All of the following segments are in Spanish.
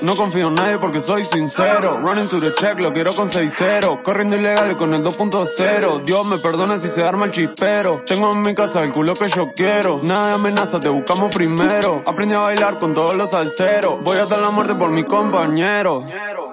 No confío en nadie porque soy sincero. Running to the check, lo quiero con 6-0. Corriendo ilegal con el 2.0. Dios me perdona si se arma el chispero. Tengo en mi casa el culo que yo quiero. Nada de amenaza, te buscamos primero. Aprendí a bailar con todos los salseros. Voy a dar la muerte por mi compañero.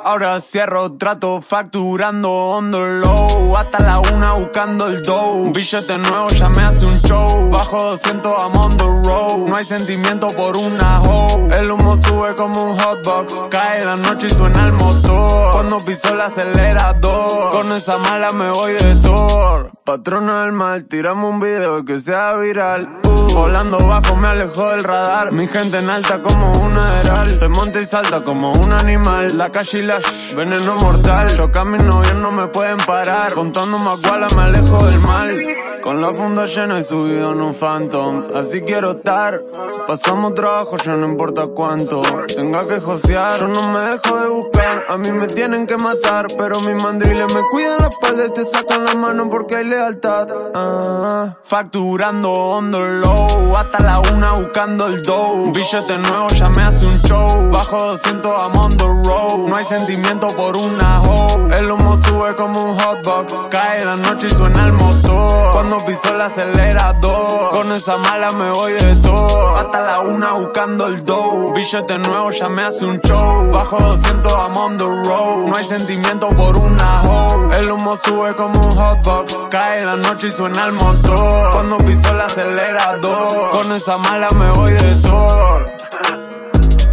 Ahora cierro, trato facturando on the low. Hasta la una buscando el dough. Billete nuevo ya me hace un show. Bajo 200 a on the road. No hay sentimiento por una hoe. El humo sube como un hotbox. Cae la noche y suena el motor. Cuando piso el acelerador. Con esa mala me voy de tour. Patrona del mal, tiramos un video que sea viral. Volando bajo me alejo del radar. Mi gente en alta como un aderal. Se monta y salta como un animal. La calle y la shh, veneno mortal. Yo camino bien, no me pueden parar. Contando más me alejo del mal. Con la funda llena y subido en un phantom. Así quiero estar. Pasamos trabajo, ya no importa cuánto. Tenga que josear, yo no me dejo de buscar. A mí me tienen que matar, pero mis mandriles me cuidan la espalda y te sacan la mano porque hay lealtad. Ah, facturando on the low, hasta la una buscando el dough. Billete nuevo ya me hace un show. Bajo 200 a on the road. No hay sentimiento por una hoe. El humo sube como un hotbox. Cae la noche y suena el motor. Piso el acelerador. Con esa mala me voy de todo. Hasta la una buscando el dough. Billete nuevo ya me hace un show. Bajo 200 a on the road. No hay sentimiento por una hoe. El humo sube como un hotbox. Cae la noche y suena el motor. Cuando piso el acelerador. Con esa mala me voy de todo.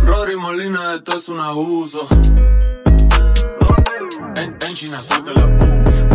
Rodri Molina, esto es un abuso. En, en China que la puso.